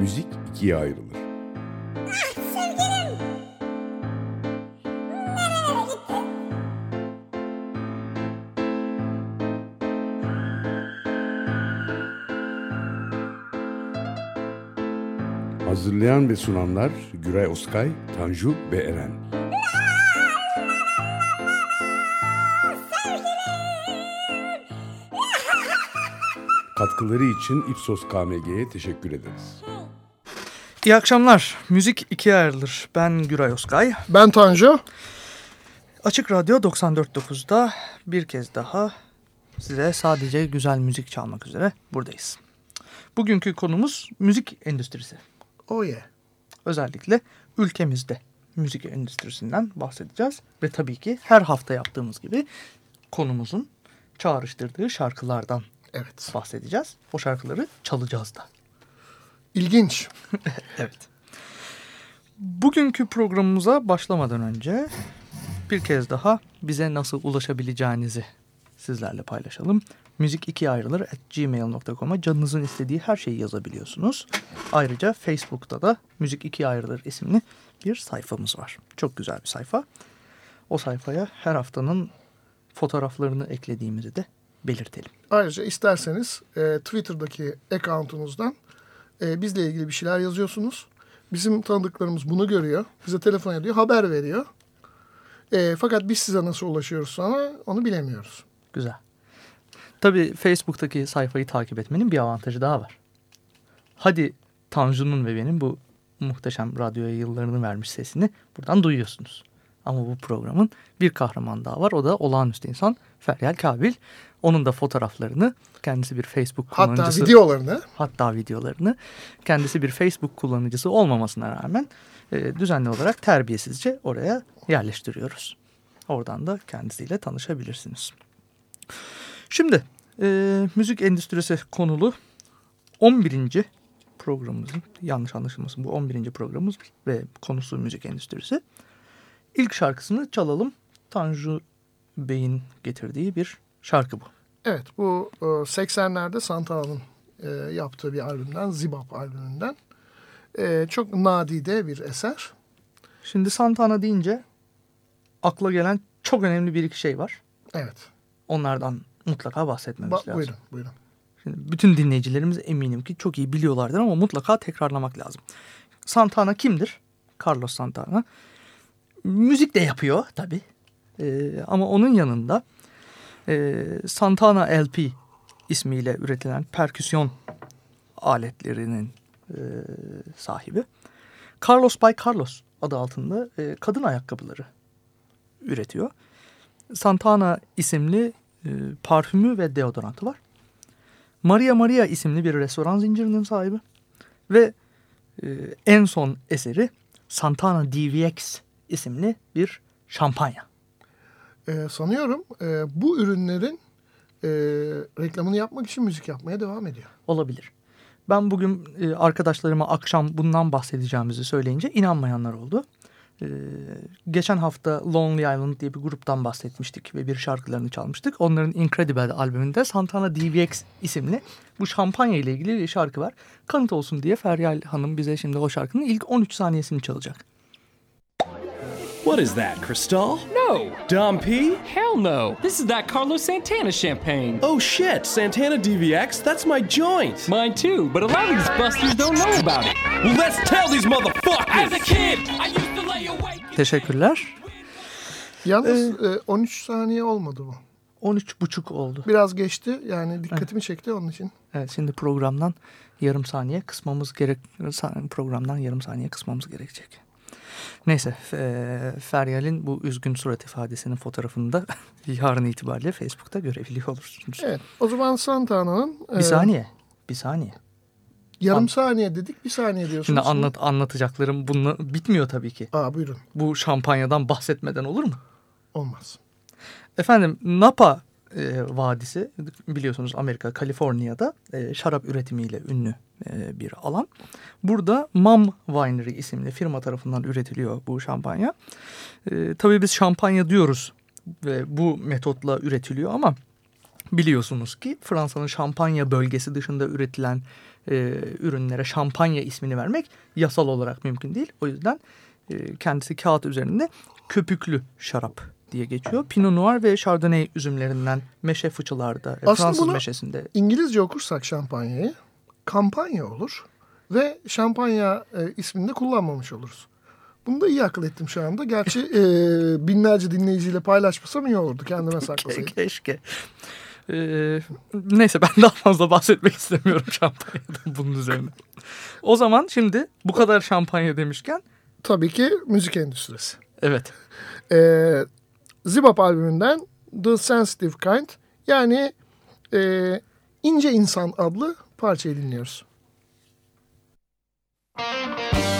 müzik ikiye ayrılır. Hazırlayan ve sunanlar Güray Oskay, Tanju ve Eren. Katkıları için Ipsos KMG'ye teşekkür ederiz. İyi akşamlar. Müzik ikiye ayrılır. Ben Güray Oskay. Ben Tanju. Açık Radyo 94.9'da bir kez daha size sadece güzel müzik çalmak üzere buradayız. Bugünkü konumuz müzik endüstrisi. Oh yeah. Özellikle ülkemizde müzik endüstrisinden bahsedeceğiz. Ve tabii ki her hafta yaptığımız gibi konumuzun çağrıştırdığı şarkılardan Evet. bahsedeceğiz. O şarkıları çalacağız da. İlginç. Evet. Bugünkü programımıza başlamadan önce bir kez daha bize nasıl ulaşabileceğinizi sizlerle paylaşalım. Müzik iki ayrılır at gmail.com'a canınızın istediği her şeyi yazabiliyorsunuz. Ayrıca Facebook'ta da Müzik iki ayrılır isimli bir sayfamız var. Çok güzel bir sayfa. O sayfaya her haftanın fotoğraflarını eklediğimizi de belirtelim. Ayrıca isterseniz e, Twitter'daki account'unuzdan e, bizle ilgili bir şeyler yazıyorsunuz. Bizim tanıdıklarımız bunu görüyor. Bize telefon ediyor, haber veriyor. E, fakat biz size nasıl ulaşıyoruz sonra onu bilemiyoruz. Güzel. Tabii Facebook'taki sayfayı takip etmenin bir avantajı daha var. Hadi Tanju'nun ve benim bu muhteşem radyoya yıllarını vermiş sesini buradan duyuyorsunuz. Ama bu programın bir kahraman daha var. O da olağanüstü insan Feryal Kabil. Onun da fotoğraflarını kendisi bir Facebook Hatta kullanıcısı. videolarını Hatta videolarını kendisi bir Facebook kullanıcısı olmamasına rağmen e, düzenli olarak terbiyesizce oraya yerleştiriyoruz. Oradan da kendisiyle tanışabilirsiniz. Şimdi e, müzik endüstrisi konulu 11. programımızın yanlış anlaşılmasın bu 11. programımız ve konusu müzik endüstrisi. İlk şarkısını çalalım. Tanju Bey'in getirdiği bir şarkı bu. Evet bu e, 80'lerde Santana'nın e, yaptığı bir albümden, Zibap albümünden. E, çok nadide bir eser. Şimdi Santana deyince akla gelen çok önemli bir iki şey var. Evet. Onlardan mutlaka bahsetmemiz Ba- lazım. buyurun, buyurun. Şimdi bütün dinleyicilerimiz eminim ki çok iyi biliyorlardır ama mutlaka tekrarlamak lazım. Santana kimdir? Carlos Santana. Müzik de yapıyor tabii. Ee, ama onun yanında e, Santana LP ismiyle üretilen perküsyon aletlerinin e, sahibi. Carlos by Carlos adı altında e, kadın ayakkabıları üretiyor. Santana isimli e, parfümü ve deodorantı var. Maria Maria isimli bir restoran zincirinin sahibi. Ve e, en son eseri Santana DVX isimli bir şampanya. E, sanıyorum e, bu ürünlerin e, reklamını yapmak için müzik yapmaya devam ediyor. Olabilir. Ben bugün e, arkadaşlarıma akşam bundan bahsedeceğimizi söyleyince inanmayanlar oldu. E, geçen hafta Lonely Island diye bir gruptan bahsetmiştik ve bir şarkılarını çalmıştık. Onların Incredible albümünde Santana DVX isimli bu şampanya ile ilgili bir şarkı var. Kanıt olsun diye Feryal Hanım bize şimdi o şarkının ilk 13 saniyesini çalacak. What is that, Cristal? No, Dom P? hell no. This is that Carlos Santana champagne. Oh shit, Santana DVX? That's my joint! Mine too, but a lot of these busters don't know about it. Well, let's tell these motherfuckers! As a kid, I used to lay awake. Teşekkürler. Yalnız e, 13 saniye olmadı bu. 13 buçuk oldu. Biraz geçti yani dikkatimi çekti onun için. Evet şimdi programdan yarım saniye kısmamız gerek programdan yarım saniye kısmamız gerekecek. Neyse e, Feryal'in bu üzgün surat ifadesinin fotoğrafını da yarın itibariyle Facebook'ta görebiliyor olursunuz. Evet o zaman Santana'nın Bir e, saniye. Bir saniye. yarım An- saniye dedik bir saniye diyorsunuz. Şimdi anlat anlatacaklarım bununla bitmiyor tabii ki. Aa buyurun Bu şampanyadan bahsetmeden olur mu? olmaz. Efendim Napa e, Vadisi biliyorsunuz Amerika Kaliforniya'da e, şarap üretimiyle ünlü e, bir alan. Burada Mum Winery isimli firma tarafından üretiliyor bu şampanya. E, tabii biz şampanya diyoruz ve bu metotla üretiliyor ama biliyorsunuz ki Fransa'nın şampanya bölgesi dışında üretilen e, ürünlere şampanya ismini vermek yasal olarak mümkün değil. O yüzden e, kendisi kağıt üzerinde köpüklü şarap diye geçiyor. Pinot Noir ve Chardonnay üzümlerinden meşe fıçılarda, e, Aslında Fransız meşesinde İngilizce okursak şampanyayı kampanya olur ve şampanya e, ismini de kullanmamış oluruz. Bunu da iyi akıl ettim şu anda. Gerçi e, binlerce dinleyiciyle paylaşmasam iyi olurdu kendime saklasaydım. Keşke. Ee, neyse ben daha fazla bahsetmek istemiyorum şampanyadan bunun üzerine. O zaman şimdi bu kadar şampanya demişken Tabii ki müzik endüstrisi. evet E, Zibap albümünden The Sensitive Kind yani e, İnce İnsan adlı parçayı dinliyoruz. Don't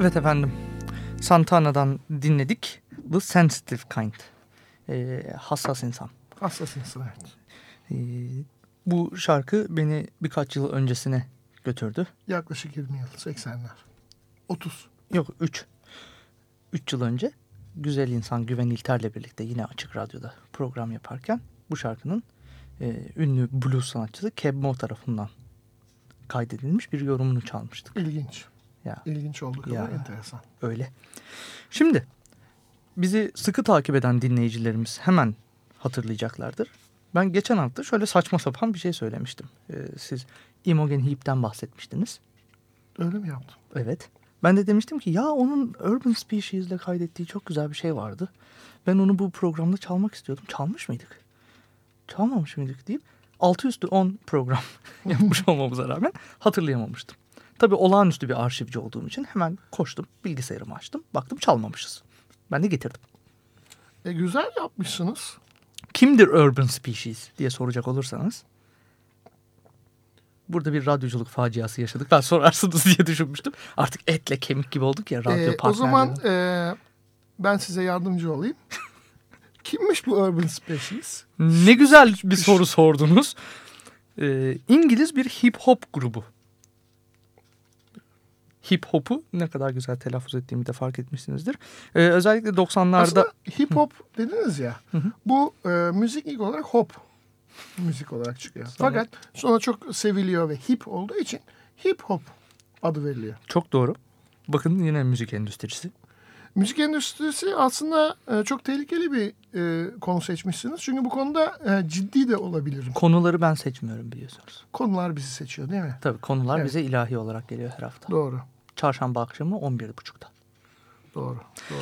evet efendim Santana'dan dinledik The Sensitive Kind Ee, hassas insan. Hassas insan evet. Ee, bu şarkı beni birkaç yıl öncesine götürdü. Yaklaşık 20 yıl 80'ler. 30. Yok 3. 3 yıl önce Güzel İnsan Güven İlter'le birlikte yine Açık Radyo'da program yaparken bu şarkının e, ünlü blues sanatçısı Keb Mo tarafından kaydedilmiş bir yorumunu çalmıştık. İlginç. Ya İlginç olduğu kadar Ya. enteresan. öyle. Şimdi bizi sıkı takip eden dinleyicilerimiz hemen hatırlayacaklardır. Ben geçen hafta şöyle saçma sapan bir şey söylemiştim. Ee, siz Imogen Heap'ten bahsetmiştiniz. Öyle mi yaptım? Evet. Ben de demiştim ki ya onun Urban Species'le kaydettiği çok güzel bir şey vardı. Ben onu bu programda çalmak istiyordum. Çalmış mıydık? Çalmamış mıydık deyip altı üstü 10 program yapmış olmamıza rağmen hatırlayamamıştım. Tabii olağanüstü bir arşivci olduğum için hemen koştum bilgisayarımı açtım. Baktım çalmamışız. Ben de getirdim. E, güzel yapmışsınız. Kimdir Urban Species diye soracak olursanız. Burada bir radyoculuk faciası yaşadık. Ben sorarsınız diye düşünmüştüm. Artık etle kemik gibi olduk ya radyo E, o zaman e, ben size yardımcı olayım. Kimmiş bu Urban Species? Ne güzel bir soru sordunuz. Ee, İngiliz bir hip hop grubu. Hip hop'u ne kadar güzel telaffuz ettiğimi de fark etmişsinizdir. Ee, özellikle 90'larda Aslında hip hop dediniz ya. Bu e, müzik ilk olarak hop müzik olarak çıkıyor. Fakat sonra çok seviliyor ve hip olduğu için hip hop adı veriliyor. çok doğru. Bakın yine müzik endüstrisi. Müzik endüstrisi aslında e, çok tehlikeli bir e, konu seçmişsiniz. Çünkü bu konuda e, ciddi de olabilirim. Konuları ben seçmiyorum biliyorsunuz. Konular bizi seçiyor değil mi? Tabii konular Evet. bize ilahi olarak geliyor her hafta. Doğru. Çarşamba akşamı 11.30'da. Doğru. Doğru.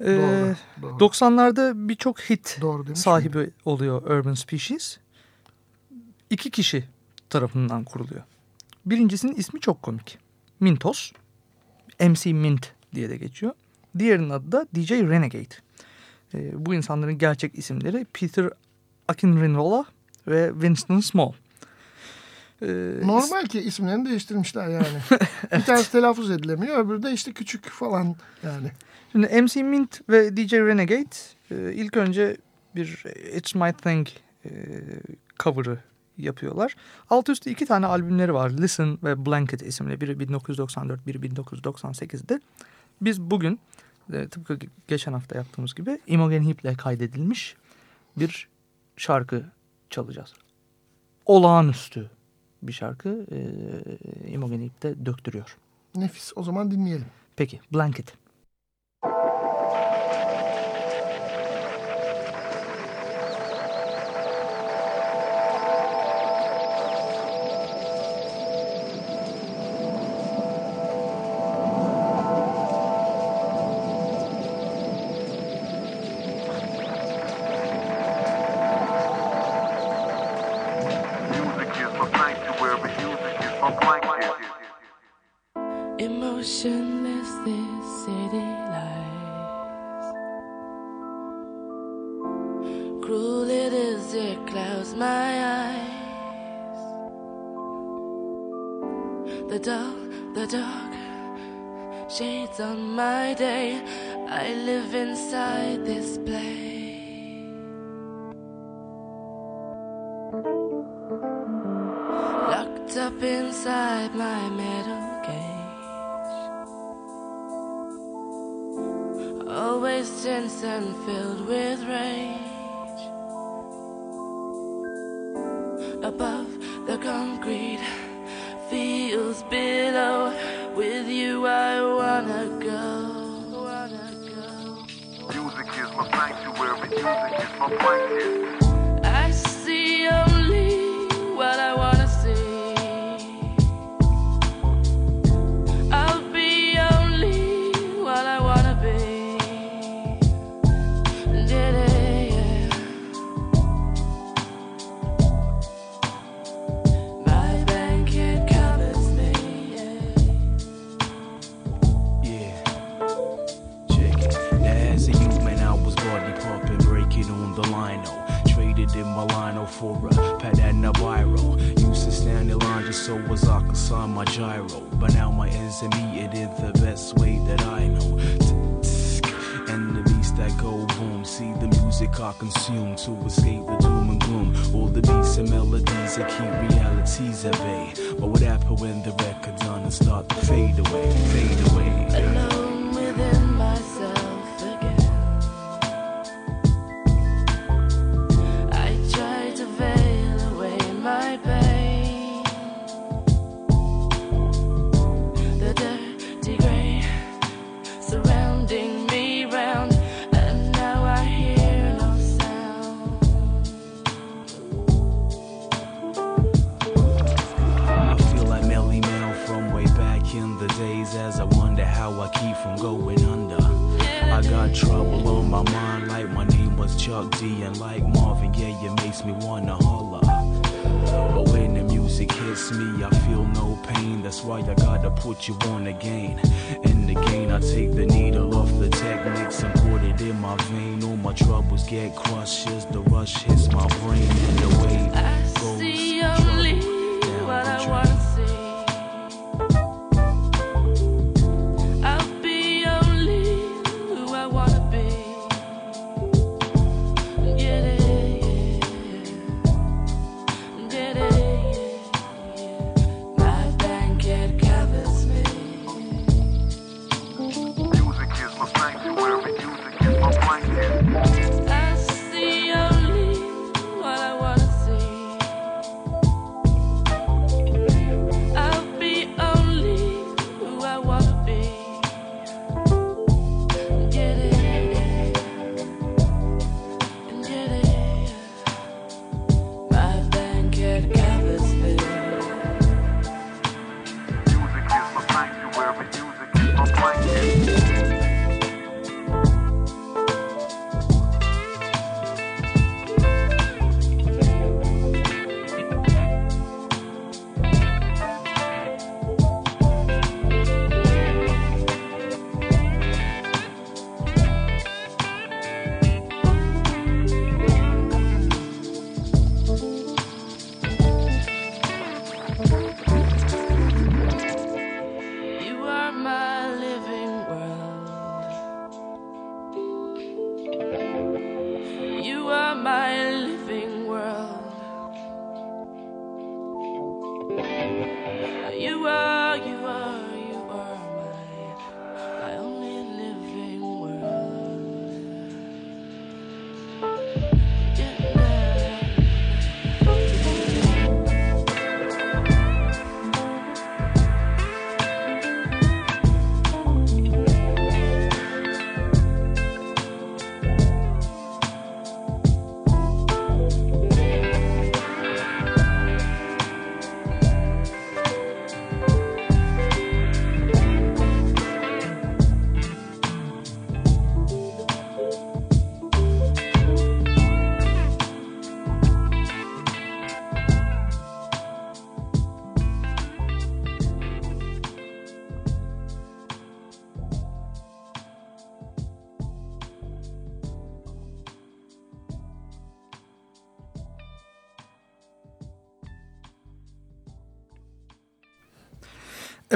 Ee, Doğru, doğru. 90'larda birçok hit Doğru sahibi oluyor Urban Species. İki kişi tarafından kuruluyor. Birincisinin ismi çok komik. Mintos. MC Mint diye de geçiyor. Diğerinin adı da DJ Renegade. Ee, bu insanların gerçek isimleri Peter Akinrinola ve Winston Small. Ee, Normal ki isimlerini değiştirmişler yani. Bir tanesi telaffuz edilemiyor. Öbürü de işte küçük falan yani. Şimdi MC Mint ve DJ Renegade e, ilk önce bir It's My Thing e, cover'ı yapıyorlar. Alt üstü iki tane albümleri var. Listen ve Blanket isimli. Biri 1994, biri 1998'de. Biz bugün e, tıpkı geçen hafta yaptığımız gibi Imogen Heap'le kaydedilmiş bir şarkı çalacağız. Olağanüstü bir şarkı e, Imogen Heap'te döktürüyor. Nefis. O zaman dinleyelim. Peki Blanket. Tense and filled with rage. Above the concrete feels below. With you, I wanna go. Music is my sanctuary, music is my blanket. Oh, Traded in Milano for a pet and a biro. Used to stand in line just so as I could sign my gyro. But now my ends are it in the best way that I know. And the beats that go boom. See the music I consume to escape the doom and gloom. All the beats and melodies that keep realities at bay. But what happened when the record done and start to fade away, fade away? That's why I gotta put you on again. And again, I take the needle off the techniques and put it in my vein. All my troubles get crushed as the rush hits my brain. And the wave goes See only what I drain.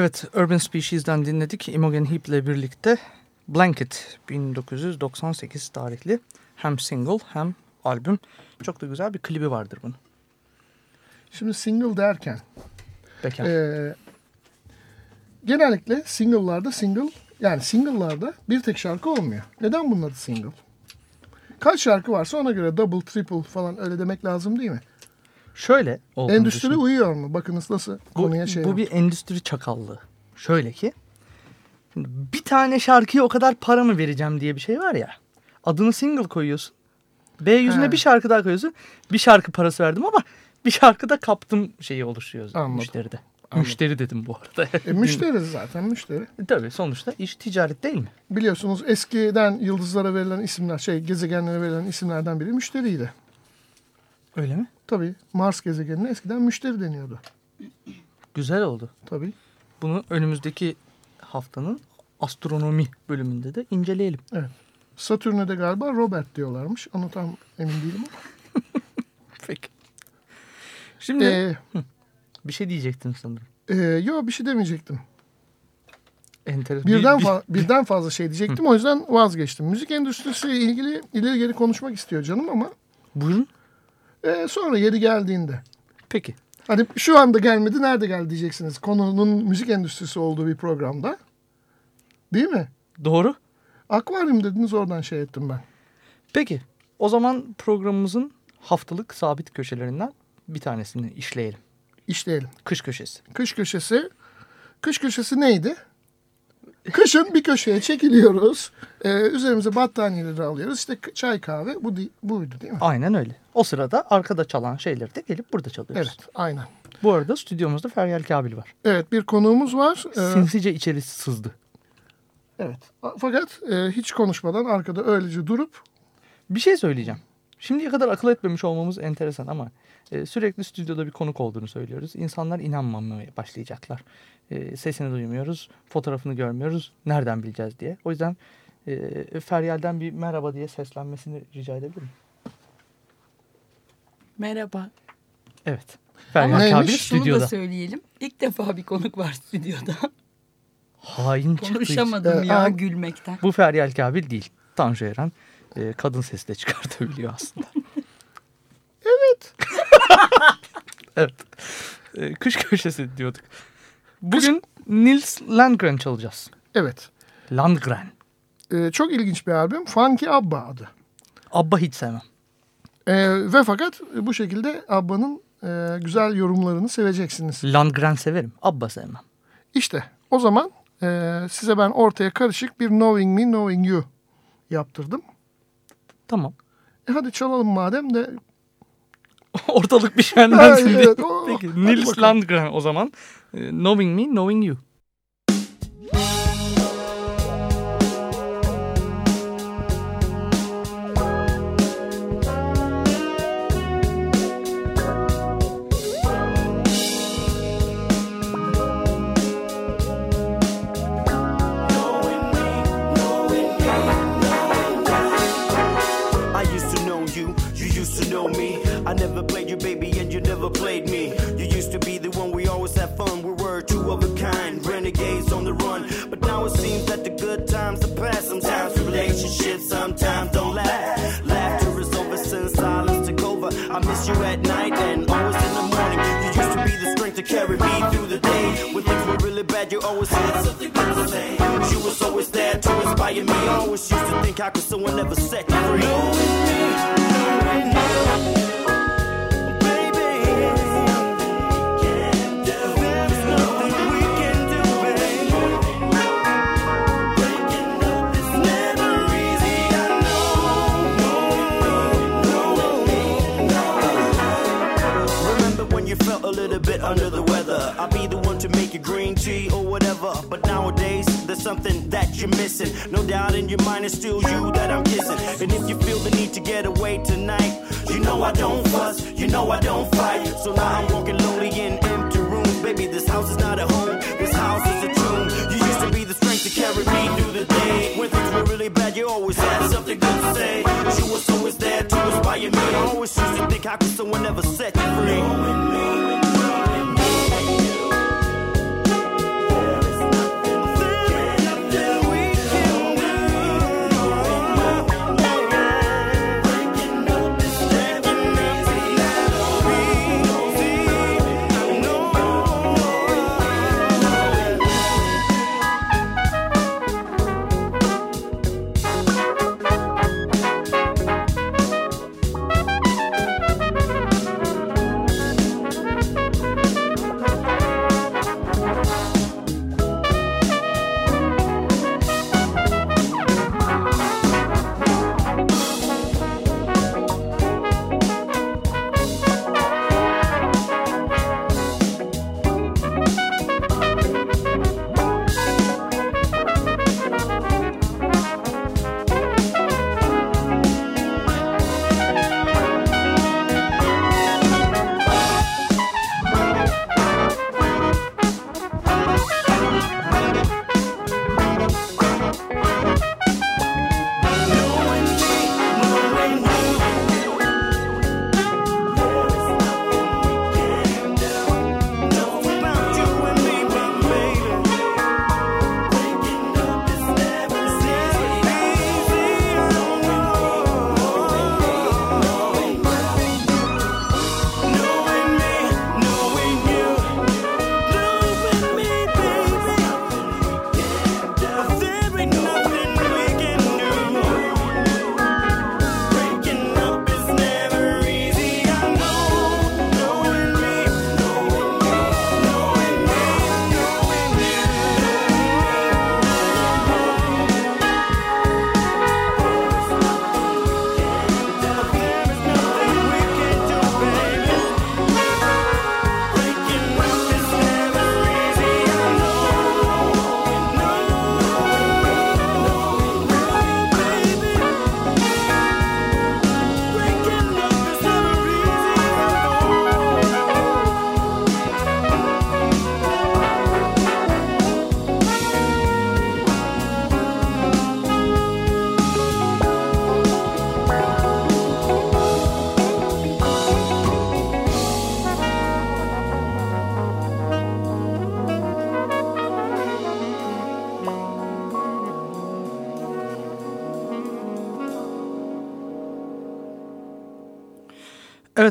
Evet, Urban Species'den dinledik. Imogen Heap ile birlikte Blanket 1998 tarihli hem single hem albüm. Çok da güzel bir klibi vardır bunun. Şimdi single derken Bekar. e, genellikle single'larda single yani single'larda bir tek şarkı olmuyor. Neden bunun adı single? Kaç şarkı varsa ona göre double, triple falan öyle demek lazım değil mi? Şöyle olduğunu Endüstri düşün. uyuyor mu? Bakınız nasıl bu, konuya şey bu yaptı. bir endüstri çakallığı. Şöyle ki şimdi bir tane şarkıya o kadar para mı vereceğim diye bir şey var ya. Adını single koyuyorsun. B yüzüne He. bir şarkı daha koyuyorsun. Bir şarkı parası verdim ama bir şarkı da kaptım şeyi oluşuyor Anladım. müşteride. Anladım. Müşteri dedim bu arada. E, müşteri zaten müşteri. Tabii sonuçta iş ticaret değil mi? Biliyorsunuz eskiden yıldızlara verilen isimler şey gezegenlere verilen isimlerden biri müşteriydi. Öyle mi? Tabii Mars gezegenine eskiden müşteri deniyordu. Güzel oldu. Tabii. Bunu önümüzdeki haftanın astronomi bölümünde de inceleyelim. Satürn'e de galiba Robert diyorlarmış. Onu tam emin değilim ama. Peki. Şimdi Ee, bir şey diyecektin sanırım. e, yo bir şey demeyecektim. Enter Birden, bir- fa- birden fazla şey diyecektim. o yüzden vazgeçtim. Müzik endüstrisiyle ilgili ileri geri konuşmak istiyor canım ama Buyurun. E, sonra yeri geldiğinde. Peki. Hani şu anda gelmedi nerede geldi diyeceksiniz. Konunun müzik endüstrisi olduğu bir programda. Değil mi? Doğru. Akvaryum dediniz oradan şey ettim ben. Peki. O zaman programımızın haftalık sabit köşelerinden bir tanesini işleyelim. İşleyelim. Kış köşesi. Kış köşesi. Kış köşesi neydi? Kışın bir köşeye çekiliyoruz. Ee, üzerimize battaniyeleri alıyoruz. İşte çay kahve bu buydu değil mi? Aynen öyle. O sırada arkada çalan şeyleri de gelip burada çalıyoruz. Evet aynen. Bu arada stüdyomuzda Feryal Kabil var. Evet bir konuğumuz var. Ee, Sinsice içeri sızdı. Evet. Fakat e, hiç konuşmadan arkada öylece durup Bir şey söyleyeceğim. Şimdiye kadar akıl etmemiş olmamız enteresan ama e, sürekli stüdyoda bir konuk olduğunu söylüyoruz. İnsanlar inanmamaya başlayacaklar. E, sesini duymuyoruz, fotoğrafını görmüyoruz. Nereden bileceğiz diye. O yüzden e, Feryal'den bir merhaba diye seslenmesini rica edebilir miyim? Merhaba. Evet. Feryal Neymiş? Kabil Şunu da stüdyoda. söyleyelim. İlk defa bir konuk var stüdyoda. Hain çıktı. Konuşamadım Ee, ya ama- gülmekten. Bu Feryal Kabil değil. Tanju Eren e, kadın sesi de çıkartabiliyor aslında. evet. evet. E, kış köşesi diyorduk. Bugün Nils Landgren çalacağız. evet. Landgren. E, çok ilginç bir albüm. Funky Abba adı. Abba hiç sevmem. E, ve fakat bu şekilde Abba'nın e, güzel yorumlarını seveceksiniz. Landgren severim. Abba sevmem. İşte o zaman e, size ben ortaya karışık bir Knowing Me, Knowing You yaptırdım. Tamam. E hadi çalalım madem de. Ortalık bir şenlensin. Evet, o- Peki. hadi Nils. Landgren o zaman. E, knowing Me, Knowing You. Renegades on the run. But now it seems that the good times are past. Sometimes relationships sometimes don't last. Laughter is over since silence took over. I miss you at night and always in the morning. You used to be the strength to carry me through the day. When things were really bad, you always had something good to say. You was always there to inspire me. I always used to think how could someone ever set you free. Under the weather? I'll be the one to make you green tea or whatever. But nowadays, there's something that you're missing. No doubt in your mind, it's still you that I'm kissing. And if you feel the need to get away tonight, you know I don't fuss, you know I don't fight. So now I'm walking lonely in empty rooms. Baby, this house is not a home, this house is a tomb. You used to be the strength to carry me through the day. When things were really bad, you always had something good to say. You was always there to inspire me. I always used to think, how could someone ever set you free?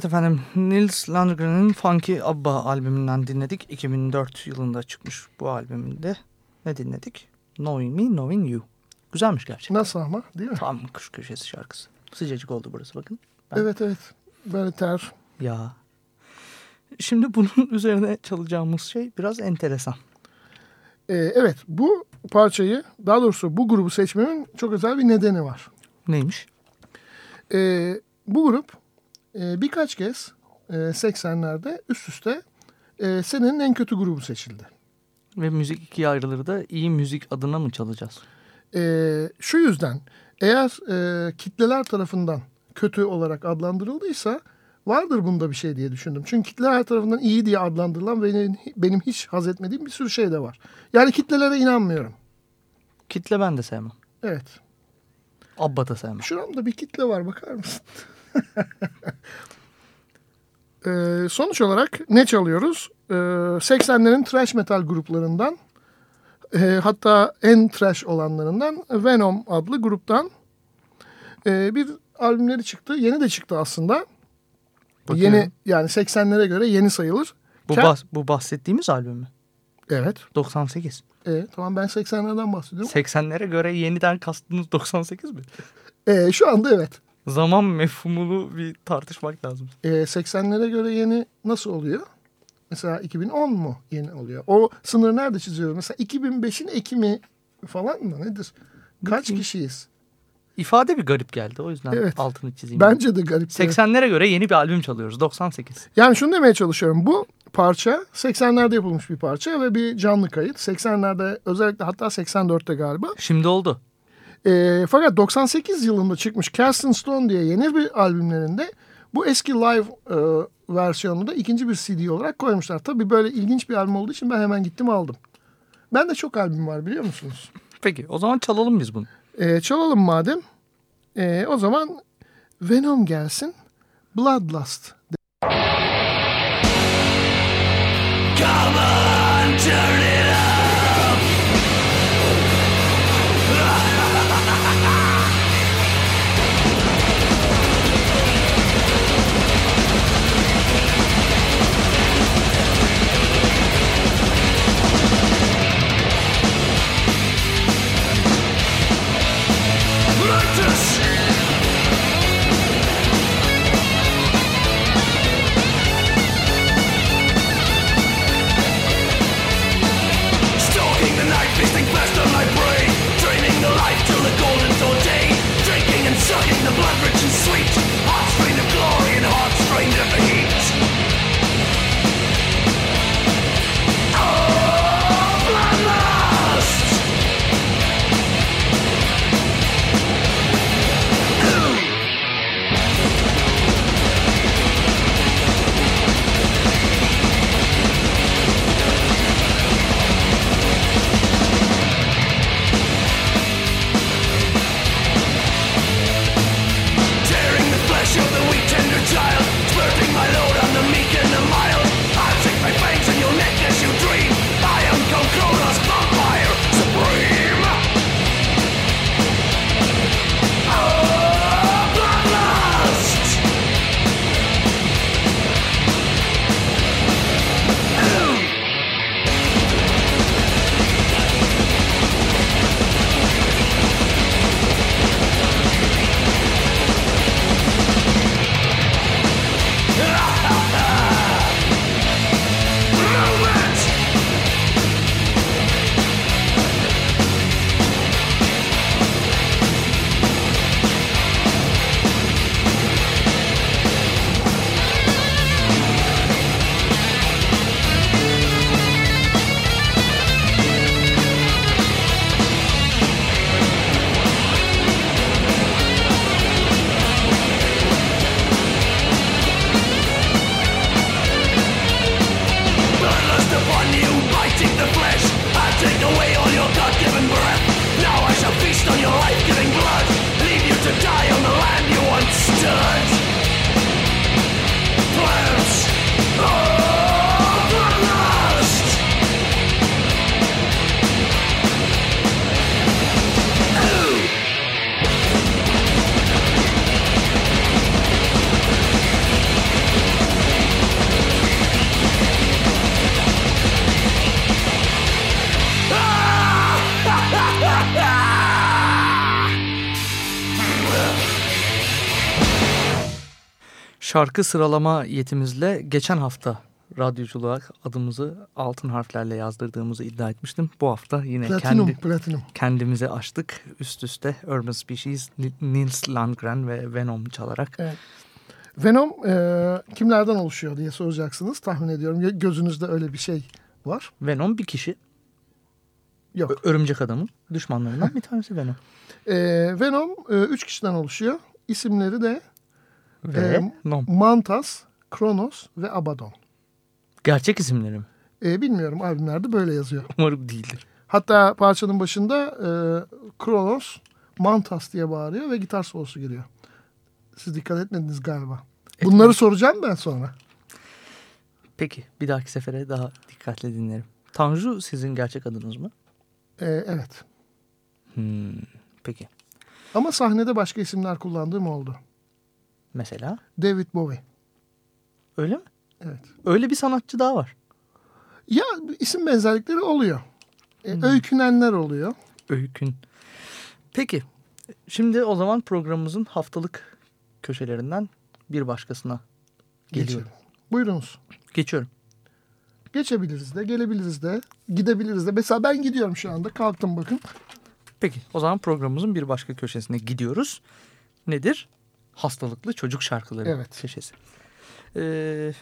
Evet efendim Nils Landgren'in Funky Abba albümünden dinledik. 2004 yılında çıkmış bu albümünde. Ne dinledik? Knowing Me, Knowing You. Güzelmiş gerçekten. Nasıl ama değil mi? Tam kış köşesi şarkısı. Sıcacık oldu burası bakın. Ben- Evet evet. Böyle ter. Ya. Şimdi bunun üzerine çalacağımız şey biraz enteresan. Ee, evet bu parçayı daha doğrusu bu grubu seçmemin çok özel bir nedeni var. Neymiş? Ee, bu grup e, birkaç kez e, 80'lerde üst üste e, senenin en kötü grubu seçildi. Ve müzik ikiye ayrılır da iyi müzik adına mı çalacağız? Ee, şu yüzden eğer e, kitleler tarafından kötü olarak adlandırıldıysa vardır bunda bir şey diye düşündüm. Çünkü kitleler tarafından iyi diye adlandırılan benim, benim hiç haz etmediğim bir sürü şey de var. Yani kitlelere inanmıyorum. Kitle ben de sevmem. Evet. Abba da sevmem. Şuramda bir kitle var bakar mısın? Ee, sonuç olarak ne çalıyoruz? Ee, 80'lerin trash metal gruplarından e, hatta en trash olanlarından Venom adlı gruptan e, bir albümleri çıktı. Yeni de çıktı aslında. Bakıyorum. Yeni yani 80'lere göre yeni sayılır. Bu, Ke- bahs- bu bahsettiğimiz albüm mü? Evet. 98. E, tamam ben 80'lerden bahsediyorum. 80'lere göre yeniden kastınız 98 mi? E, şu anda evet. Zaman mefhumunu bir tartışmak lazım. E, 80'lere göre yeni nasıl oluyor? Mesela 2010 mu yeni oluyor? O sınır nerede çiziyoruz? Mesela 2005'in Ekim'i falan mı nedir? Kaç kişiyiz? İfade bir garip geldi o yüzden Evet. altını çizeyim. Bence de garip. 80'lere göre yeni bir albüm çalıyoruz 98. Yani şunu demeye çalışıyorum. Bu parça 80'lerde yapılmış bir parça ve bir canlı kayıt. 80'lerde özellikle hatta 84'te galiba. Şimdi oldu. E, fakat 98 yılında çıkmış Casting Stone diye yeni bir albümlerinde bu eski live e, versiyonunu da ikinci bir CD olarak koymuşlar. Tabii böyle ilginç bir albüm olduğu için ben hemen gittim aldım. Ben de çok albüm var biliyor musunuz? Peki o zaman çalalım biz bunu. E, çalalım madem. E, o zaman Venom gelsin. Bloodlust. Come on, turn in the blood rich and sweet. Hearts şarkı sıralama yetimizle geçen hafta radyoculuğa adımızı altın harflerle yazdırdığımızı iddia etmiştim. Bu hafta yine Platinum, kendi, platinum. kendimizi açtık. Üst üste Urban Species, Nils Landgren ve Venom çalarak. Evet. Venom e, kimlerden oluşuyor diye soracaksınız. Tahmin ediyorum gözünüzde öyle bir şey var. Venom bir kişi. Yok. Ö örümcek adamın düşmanlarından bir tanesi Venom. E, Venom e, üç kişiden oluşuyor. İsimleri de ve e, Mantas, Kronos ve Abaddon. Gerçek isimleri mi? E, bilmiyorum albümlerde böyle yazıyor. Umarım değildir. Hatta parçanın başında e, Kronos Mantas diye bağırıyor ve gitar solosu geliyor. Siz dikkat etmediniz galiba. Bunları Etmedim. soracağım ben sonra. Peki bir dahaki sefere daha dikkatli dinlerim. Tanju sizin gerçek adınız mı? E, evet. Hmm, peki. Ama sahnede başka isimler kullandığım oldu. Mesela? David Bowie. Öyle mi? Evet. Öyle bir sanatçı daha var. Ya isim benzerlikleri oluyor. E, hmm. Öykünenler oluyor. Öykün. Peki. Şimdi o zaman programımızın haftalık köşelerinden bir başkasına geliyorum. Geçelim. Buyurunuz. Geçiyorum. Geçebiliriz de, gelebiliriz de, gidebiliriz de. Mesela ben gidiyorum şu anda. Kalktım bakın. Peki o zaman programımızın bir başka köşesine gidiyoruz. Nedir? Hastalıklı çocuk şarkıları evet. köşesi. Ee,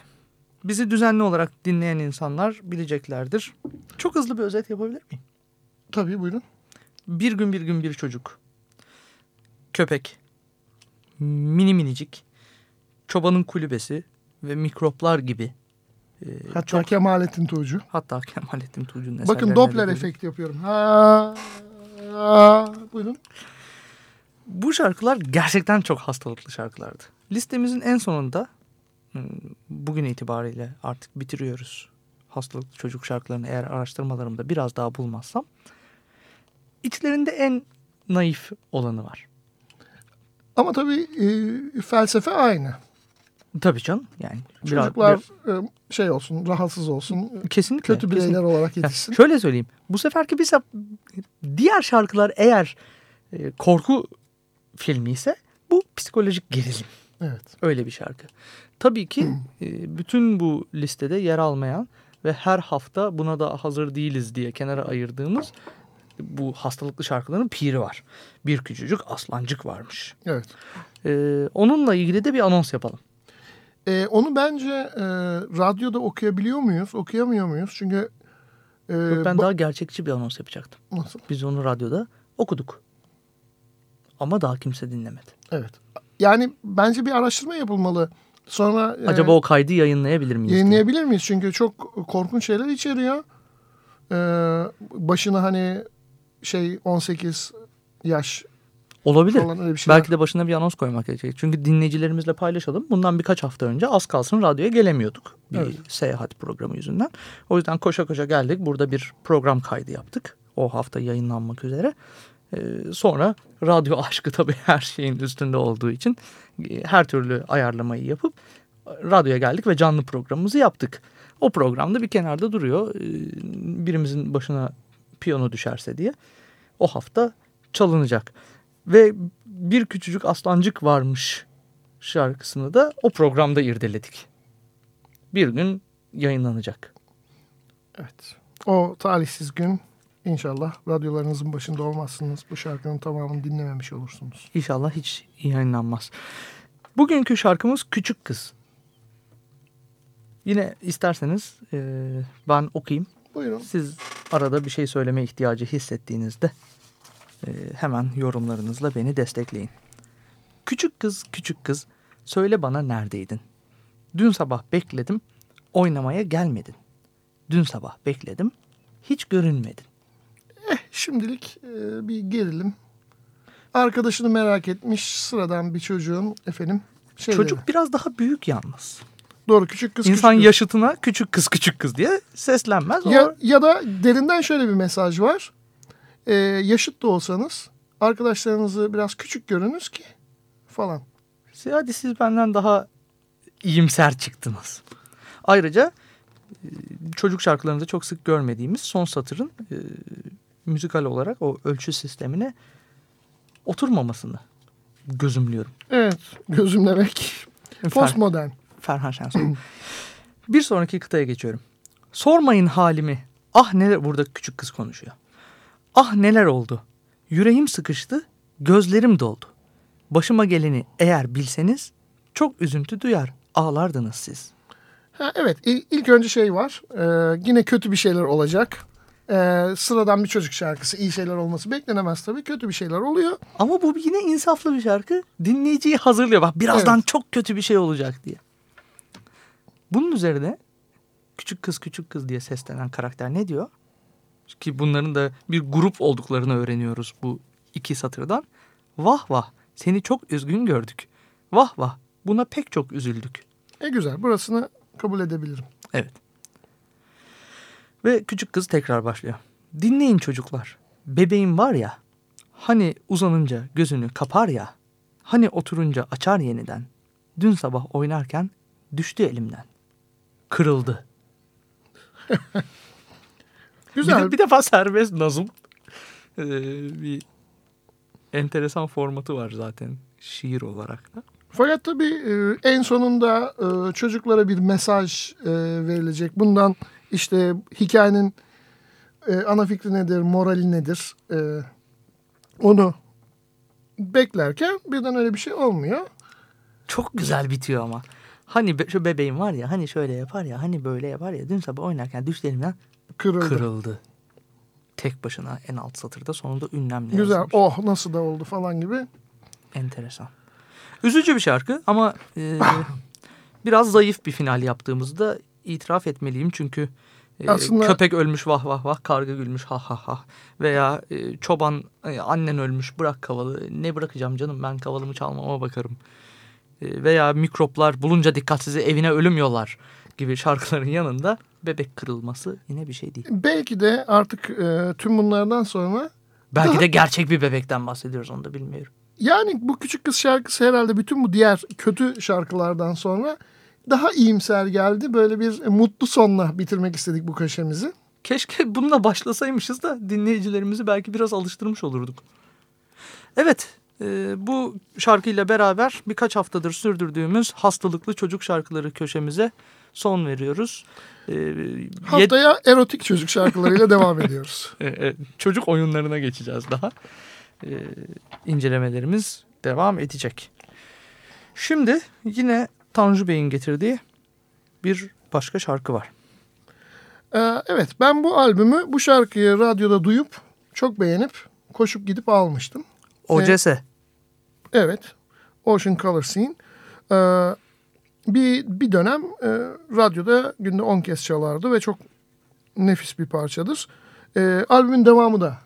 bizi düzenli olarak dinleyen insanlar bileceklerdir. Çok hızlı bir özet yapabilir miyim? Tabii buyurun. Bir gün bir gün bir çocuk. Köpek. Mini minicik. Çobanın kulübesi ve mikroplar gibi. E, hatta çok, Kemalettin Tuğcu. Hatta Kemalettin Tuğcu'nun Bakın Doppler efekti yapıyorum. Ha, ha, buyurun. Bu şarkılar gerçekten çok hastalıklı şarkılardı. Listemizin en sonunda hmm, bugün itibariyle artık bitiriyoruz. Hastalıklı çocuk şarkılarını eğer araştırmalarımda biraz daha bulmazsam. içlerinde en naif olanı var. Ama tabii e, felsefe aynı. Tabii canım. Yani Çocuklar biraz, e, şey olsun, rahatsız olsun. Kesinlikle. Kötü bireyler kesinlikle. olarak yetişsin. şöyle söyleyeyim. Bu seferki bir diğer şarkılar eğer e, korku filmi ise bu psikolojik gerilim. Evet. Öyle bir şarkı. Tabii ki e, bütün bu listede yer almayan ve her hafta buna da hazır değiliz diye kenara ayırdığımız bu hastalıklı şarkıların piri var. Bir küçücük aslancık varmış. Evet. Ee, onunla ilgili de bir anons yapalım. Ee, onu bence e, radyoda okuyabiliyor muyuz, okuyamıyor muyuz? Çünkü e, Yok, ben daha gerçekçi bir anons yapacaktım. Nasıl? Biz onu radyoda okuduk. Ama daha kimse dinlemedi. Evet. Yani bence bir araştırma yapılmalı. Sonra e, acaba e, o kaydı yayınlayabilir miyiz? Yayınlayabilir diye? miyiz? Çünkü çok korkunç şeyler içeriyor. Ee, başına hani şey 18 yaş Olabilir. Belki de başına bir anons koymak gerekecek. Çünkü dinleyicilerimizle paylaşalım. Bundan birkaç hafta önce az kalsın radyoya gelemiyorduk. Bir evet. seyahat programı yüzünden. O yüzden koşa koşa geldik. Burada bir program kaydı yaptık. O hafta yayınlanmak üzere. Ee, sonra radyo aşkı tabii her şeyin üstünde olduğu için e, her türlü ayarlamayı yapıp radyoya geldik ve canlı programımızı yaptık. O programda bir kenarda duruyor. Ee, birimizin başına piyano düşerse diye. O hafta çalınacak. Ve bir küçücük aslancık varmış şarkısını da o programda irdeledik. Bir gün yayınlanacak. Evet. O talihsiz gün inşallah radyolarınızın başında olmazsınız. Bu şarkının tamamını dinlememiş olursunuz. İnşallah hiç yayınlanmaz. Bugünkü şarkımız Küçük Kız. Yine isterseniz e, ben okuyayım. Buyurun. Siz arada bir şey söyleme ihtiyacı hissettiğinizde e, hemen yorumlarınızla beni destekleyin. Küçük kız, küçük kız, söyle bana neredeydin? Dün sabah bekledim, oynamaya gelmedin. Dün sabah bekledim, hiç görünmedin. Eh, şimdilik e, bir gerilim. Arkadaşını merak etmiş sıradan bir çocuğun efendim şeyleri. Çocuk biraz daha büyük yalnız. Doğru küçük kız İnsan küçük yaşıtına küçük kız küçük kız diye seslenmez. Ya, o... ya da derinden şöyle bir mesaj var. Ee, yaşıt da olsanız arkadaşlarınızı biraz küçük görünüz ki falan. Hadi siz benden daha iyimser çıktınız. Ayrıca e, çocuk şarkılarında çok sık görmediğimiz son satırın e, müzikal olarak o ölçü sistemine oturmamasını gözümlüyorum. Evet gözümlemek Postmodern. Ferhan Şensoy. bir sonraki kıtaya geçiyorum. Sormayın halimi. Ah neler burada küçük kız konuşuyor. Ah neler oldu. Yüreğim sıkıştı, gözlerim doldu. Başıma geleni eğer bilseniz çok üzüntü duyar, ağlardınız siz. Ha, evet il- ilk önce şey var. Ee, yine kötü bir şeyler olacak. Ee, sıradan bir çocuk şarkısı. iyi şeyler olması beklenemez tabii. Kötü bir şeyler oluyor. Ama bu yine insaflı bir şarkı. Dinleyiciyi hazırlıyor. Bak birazdan Evet. çok kötü bir şey olacak diye. Bunun üzerine küçük kız küçük kız diye seslenen karakter ne diyor? Ki bunların da bir grup olduklarını öğreniyoruz bu iki satırdan. Vah vah seni çok üzgün gördük. Vah vah buna pek çok üzüldük. E güzel burasını kabul edebilirim. Evet. Ve küçük kız tekrar başlıyor. Dinleyin çocuklar. Bebeğim var ya. Hani uzanınca gözünü kapar ya. Hani oturunca açar yeniden. Dün sabah oynarken düştü elimden. Kırıldı. Güzel. Bir, de, bir defa serbest nazım. Ee, bir enteresan formatı var zaten şiir olarak da. Fakat tabii e, en sonunda e, çocuklara bir mesaj e, verilecek. Bundan işte hikayenin e, ana fikri nedir, morali nedir e, onu beklerken birden öyle bir şey olmuyor. Çok güzel bitiyor ama. Hani be- şu bebeğim var ya hani şöyle yapar ya hani böyle yapar ya dün sabah oynarken düştü elimden Kırıldı. kırıldı. Tek başına en alt satırda sonunda ünlemle Güzel. yazılmış. Oh nasıl da oldu falan gibi. Enteresan. Üzücü bir şarkı ama e, biraz zayıf bir final yaptığımızda itiraf etmeliyim. Çünkü e, Aslında- köpek ölmüş vah vah vah, karga gülmüş ha ha ha. Veya e, çoban e, annen ölmüş bırak kavalı. Ne bırakacağım canım ben kavalımı çalmama bakarım. E, veya mikroplar bulunca dikkatsizi evine ölüm yollar gibi şarkıların yanında bebek kırılması yine bir şey değil. Belki de artık e, tüm bunlardan sonra Belki Daha- de gerçek bir bebekten bahsediyoruz onu da bilmiyorum. yani bu küçük kız şarkısı herhalde bütün bu diğer kötü şarkılardan sonra daha iyimser geldi. Böyle bir mutlu sonla bitirmek istedik bu köşemizi. Keşke bununla başlasaymışız da dinleyicilerimizi belki biraz alıştırmış olurduk. Evet, e, bu şarkıyla beraber birkaç haftadır sürdürdüğümüz hastalıklı çocuk şarkıları köşemize son veriyoruz. E, Haftaya erotik çocuk şarkılarıyla devam ediyoruz. e, e, çocuk oyunlarına geçeceğiz daha. E, incelemelerimiz devam edecek. Şimdi yine Tanju Bey'in getirdiği bir başka şarkı var. Ee, evet ben bu albümü bu şarkıyı radyoda duyup çok beğenip koşup gidip almıştım. OCS. Evet. Ocean Color Scene. Ee, bir, bir dönem e, radyoda günde 10 kez çalardı ve çok nefis bir parçadır. Ee, albümün devamı da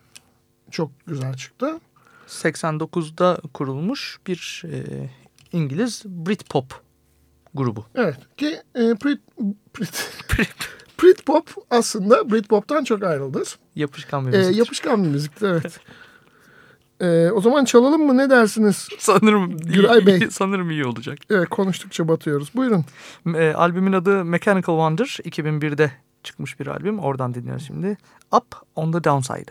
çok güzel çıktı. 89'da kurulmuş bir e, İngiliz Britpop grubu. Evet ki e, Brit, Brit, Britpop aslında Britpop'tan çok ayrıldır. Yapışkan bir Ee, müzik. yapışkan bir müzikti evet. Ee, o zaman çalalım mı ne dersiniz? sanırım Güray iyi, Bey. sanırım iyi olacak. Evet konuştukça batıyoruz. Buyurun. E, albümün adı Mechanical Wonder. 2001'de çıkmış bir albüm. Oradan dinliyoruz şimdi. Up on the Downside.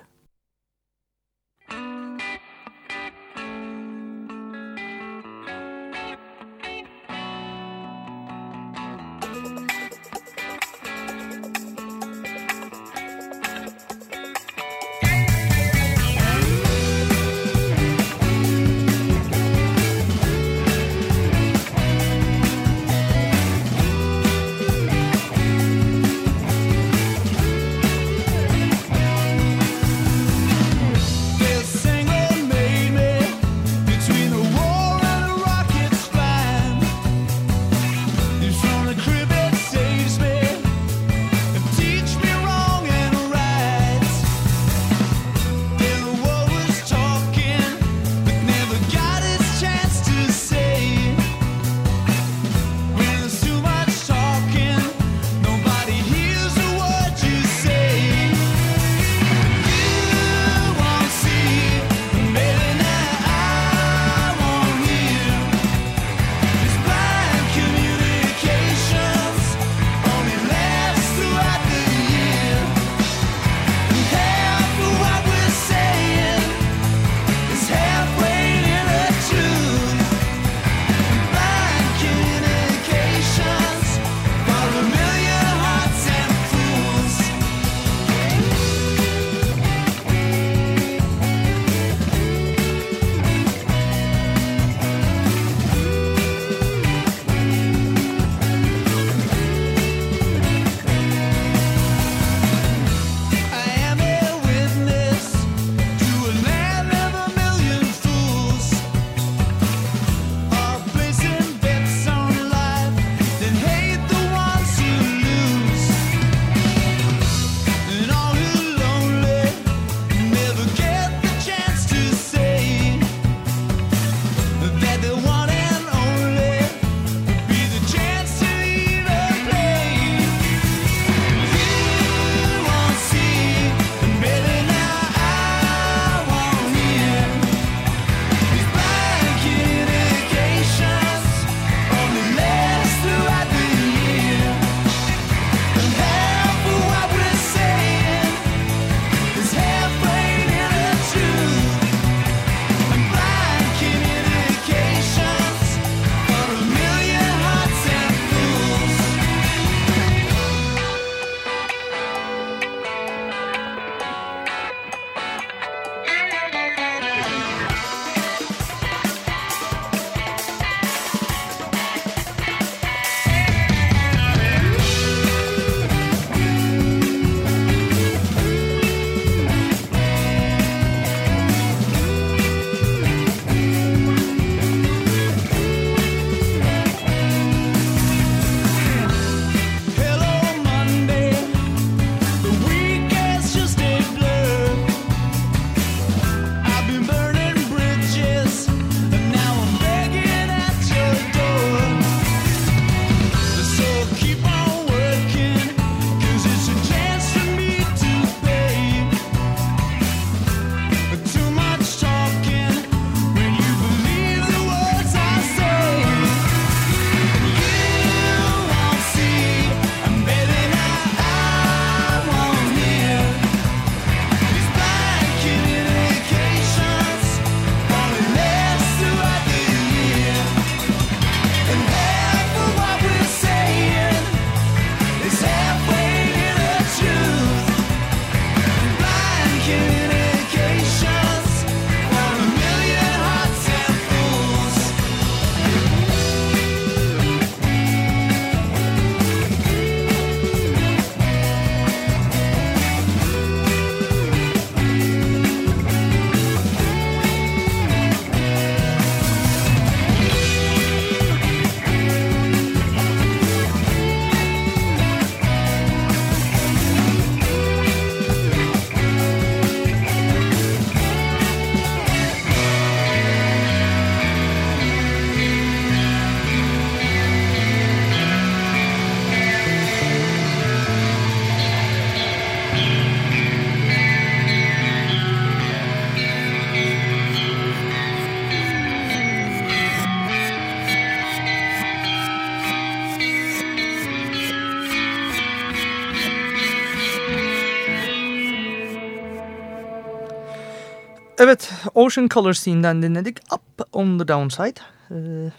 Evet, Ocean Color Scene'den dinledik. Up on the Downside. Ee,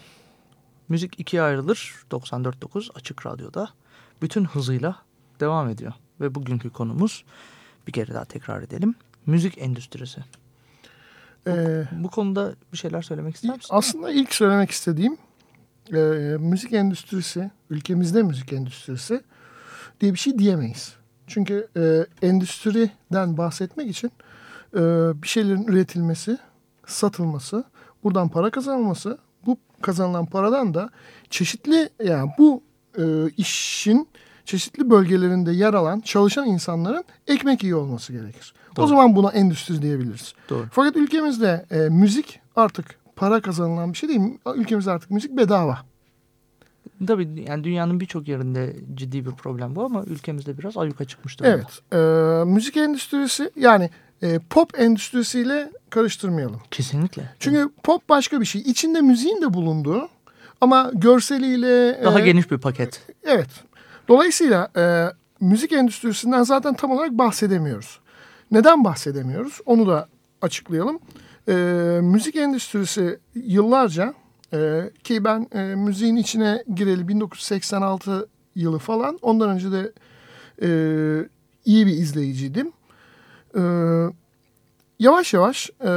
müzik ikiye ayrılır. 94.9 Açık Radyo'da. Bütün hızıyla devam ediyor. Ve bugünkü konumuz bir kere daha tekrar edelim. Müzik endüstrisi. Ee, bu konuda bir şeyler söylemek ister misin? Aslında ilk söylemek istediğim e, müzik endüstrisi, ülkemizde müzik endüstrisi diye bir şey diyemeyiz. Çünkü e, endüstriden bahsetmek için e, bir şeylerin üretilmesi, satılması, buradan para kazanılması, bu kazanılan paradan da çeşitli yani bu e, işin çeşitli bölgelerinde yer alan çalışan insanların ekmek iyi olması gerekir. Doğru. O zaman buna endüstri diyebiliriz. Doğru. Fakat ülkemizde e, müzik artık para kazanılan bir şey değil. Ülkemizde artık müzik bedava. Tabii yani dünyanın birçok yerinde ciddi bir problem bu ama ülkemizde biraz ayyuka çıkmıştır. Evet. E, müzik endüstrisi yani e, pop endüstrisiyle karıştırmayalım. Kesinlikle. Çünkü evet. pop başka bir şey. İçinde müziğin de bulunduğu ama görseliyle... Daha e, geniş bir paket. Evet. Dolayısıyla e, müzik endüstrisinden zaten tam olarak bahsedemiyoruz. Neden bahsedemiyoruz? Onu da açıklayalım. E, müzik endüstrisi yıllarca e, ki ben e, müziğin içine gireli 1986 yılı falan. Ondan önce de e, iyi bir izleyiciydim. E, yavaş yavaş e,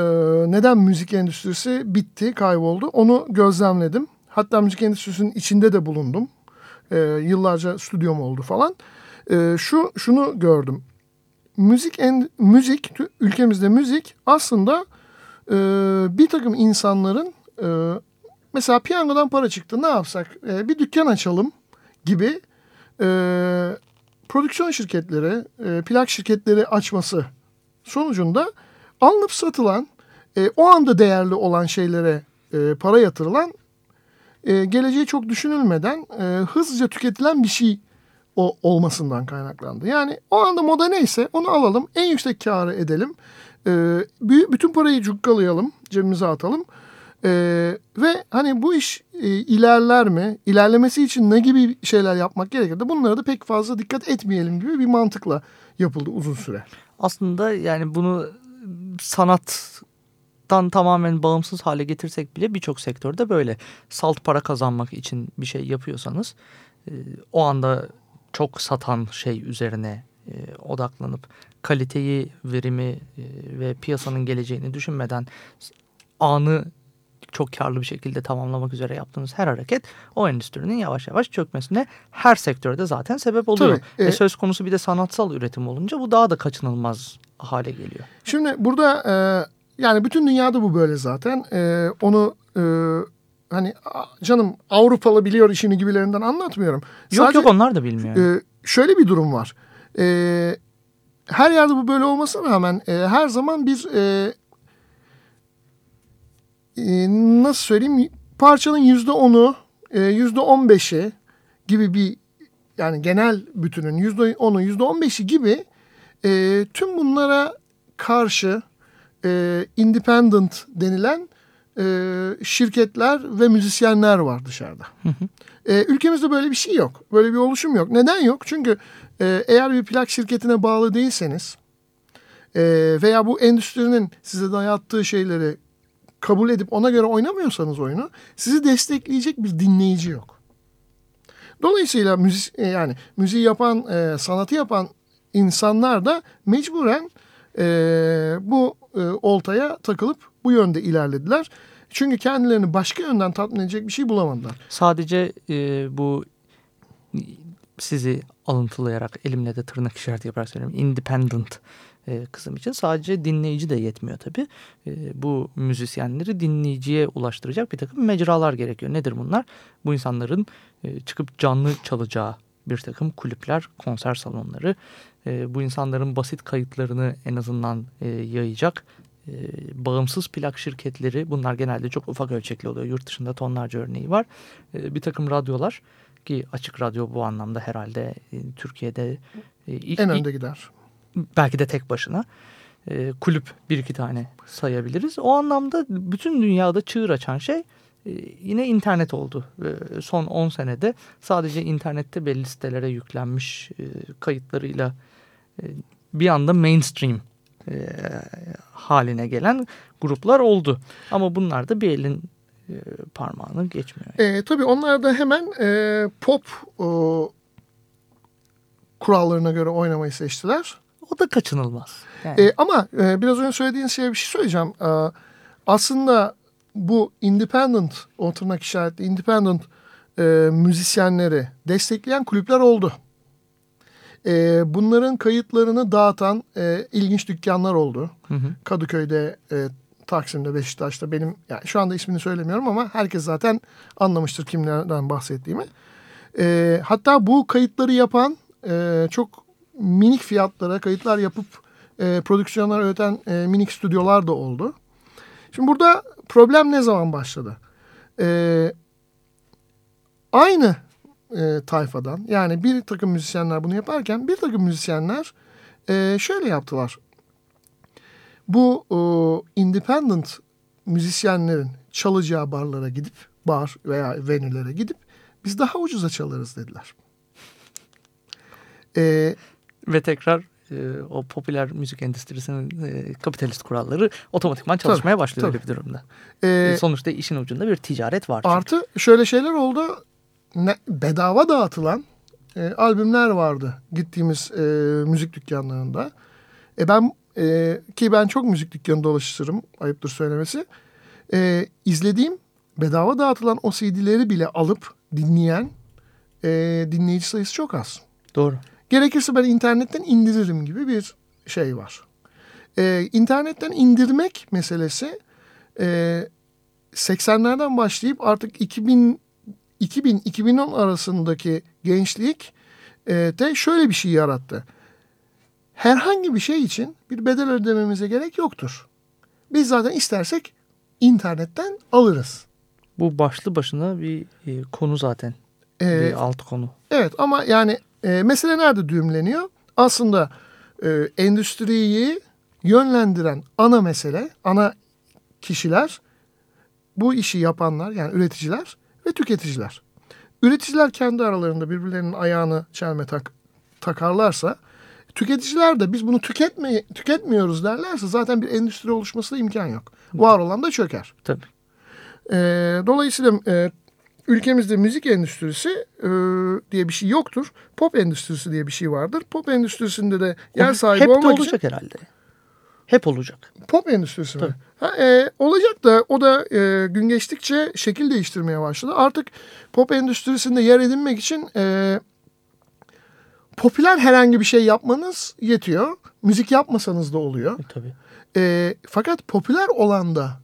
neden müzik endüstrisi bitti, kayboldu onu gözlemledim. Hatta müzik endüstrisinin içinde de bulundum. E, yıllarca stüdyom oldu falan. E, şu şunu gördüm. Müzik en, müzik ülkemizde müzik aslında e, bir takım insanların e, mesela piyangodan para çıktı ne yapsak e, bir dükkan açalım gibi e, prodüksiyon şirketleri, e, plak şirketleri açması sonucunda alınıp satılan e, o anda değerli olan şeylere e, para yatırılan e, geleceği çok düşünülmeden e, hızlıca tüketilen bir şey o olmasından kaynaklandı. Yani o anda moda neyse onu alalım, en yüksek karı edelim, e, bütün parayı cukkalayalım, cebimize atalım. E, ve hani bu iş e, ilerler mi, ilerlemesi için ne gibi şeyler yapmak gerekir de bunlara da pek fazla dikkat etmeyelim gibi bir mantıkla yapıldı uzun süre. Aslında yani bunu sanat dan tamamen bağımsız hale getirsek bile birçok sektörde böyle. Salt para kazanmak için bir şey yapıyorsanız e, o anda çok satan şey üzerine e, odaklanıp kaliteyi, verimi e, ve piyasanın geleceğini düşünmeden anı çok karlı bir şekilde tamamlamak üzere yaptığınız her hareket o endüstrinin yavaş yavaş çökmesine her sektörde zaten sebep oluyor. Tabii, e, söz konusu bir de sanatsal üretim olunca bu daha da kaçınılmaz hale geliyor. Şimdi burada e, yani bütün dünyada bu böyle zaten. E, onu e, hani canım Avrupalı biliyor işini gibilerinden anlatmıyorum. Yok Sadece, yok onlar da bilmiyor. E, şöyle bir durum var. E, her yerde bu böyle olmasına rağmen e, her zaman bir e, e, nasıl söyleyeyim parçanın yüzde onu e, yüzde on beşi gibi bir yani genel bütünün yüzde onu yüzde on beşi gibi e, tüm bunlara karşı e, independent denilen e, şirketler ve müzisyenler var dışarıda. Hı hı. E, ülkemizde böyle bir şey yok. Böyle bir oluşum yok. Neden yok? Çünkü e, eğer bir plak şirketine bağlı değilseniz e, veya bu endüstrinin size dayattığı şeyleri kabul edip ona göre oynamıyorsanız oyunu sizi destekleyecek bir dinleyici yok. Dolayısıyla müzik e, yani müziği yapan, e, sanatı yapan insanlar da mecburen e, bu e, oltaya takılıp bu yönde ilerlediler. Çünkü kendilerini başka yönden tatmin edecek bir şey bulamadılar. Sadece e, bu sizi alıntılayarak elimle de tırnak işareti yaparak söylüyorum. Independent e, kısım için sadece dinleyici de yetmiyor tabii. E, bu müzisyenleri dinleyiciye ulaştıracak bir takım mecralar gerekiyor. Nedir bunlar? Bu insanların e, çıkıp canlı çalacağı bir takım kulüpler, konser salonları, e, bu insanların basit kayıtlarını en azından e, yayacak e, bağımsız plak şirketleri bunlar genelde çok ufak ölçekli oluyor. Yurt dışında tonlarca örneği var. E, bir takım radyolar ki açık radyo bu anlamda herhalde e, Türkiye'de e, ilk, en önde gider. Belki de tek başına e, kulüp bir iki tane sayabiliriz. O anlamda bütün dünyada çığır açan şey e, yine internet oldu. E, son 10 senede sadece internette belli sitelere yüklenmiş e, kayıtlarıyla e, bir anda mainstream e, haline gelen gruplar oldu. Ama bunlar da bir elin e, parmağını geçmiyor. E, tabii onlar da hemen e, pop e, kurallarına göre oynamayı seçtiler. O da kaçınılmaz. Yani. E, ama e, biraz önce söylediğin şeye bir şey söyleyeceğim. E, aslında bu independent, o tırnak işaretli independent e, müzisyenleri destekleyen kulüpler oldu. E, bunların kayıtlarını dağıtan e, ilginç dükkanlar oldu. Hı hı. Kadıköy'de, e, Taksim'de, Beşiktaş'ta benim yani şu anda ismini söylemiyorum ama herkes zaten anlamıştır kimlerden bahsettiğimi. E, hatta bu kayıtları yapan e, çok minik fiyatlara kayıtlar yapıp e, prodüksiyonlar üreten e, minik stüdyolar da oldu. Şimdi burada problem ne zaman başladı? E, aynı e, tayfadan yani bir takım müzisyenler bunu yaparken bir takım müzisyenler e, şöyle yaptılar. Bu e, independent müzisyenlerin çalacağı barlara gidip bar veya venülere gidip biz daha ucuza çalarız dediler. E, Ve tekrar e, o popüler müzik endüstrisinin e, kapitalist kuralları otomatikman çalışmaya tabii, başlıyor tabii. öyle bir durumda. Ee, Sonuçta işin ucunda bir ticaret var. Çünkü. Artı şöyle şeyler oldu. Ne, bedava dağıtılan e, albümler vardı gittiğimiz e, müzik dükkanlarında. E ben e, ki ben çok müzik dükkanı dolaşırım ayıptır söylemesi. E, izlediğim bedava dağıtılan o CD'leri bile alıp dinleyen e, dinleyici sayısı çok az. Doğru. Gerekirse ben internetten indiririm gibi bir şey var. Ee, internetten indirmek meselesi e, 80'lerden başlayıp artık 2000 2000-2010 arasındaki gençlik e, de şöyle bir şey yarattı. Herhangi bir şey için bir bedel ödememize gerek yoktur. Biz zaten istersek internetten alırız. Bu başlı başına bir e, konu zaten. Ee, bir alt konu. Evet ama yani e, mesele nerede düğümleniyor? Aslında e, endüstriyi yönlendiren ana mesele, ana kişiler bu işi yapanlar yani üreticiler ve tüketiciler. Üreticiler kendi aralarında birbirlerinin ayağını çelme tak, takarlarsa tüketiciler de biz bunu tüketme, tüketmiyoruz derlerse zaten bir endüstri oluşmasına imkan yok. Var olan da çöker. Tabii. E, dolayısıyla e, ülkemizde müzik endüstrisi e, diye bir şey yoktur. Pop endüstrisi diye bir şey vardır. Pop endüstrisinde de yer sahibi Hep olmak de olacak için, herhalde. Hep olacak. Pop endüstrisi mi? Ha, e, olacak da o da e, gün geçtikçe şekil değiştirmeye başladı. Artık pop endüstrisinde yer edinmek için e, popüler herhangi bir şey yapmanız yetiyor. Müzik yapmasanız da oluyor. E, tabii. E, fakat popüler olan da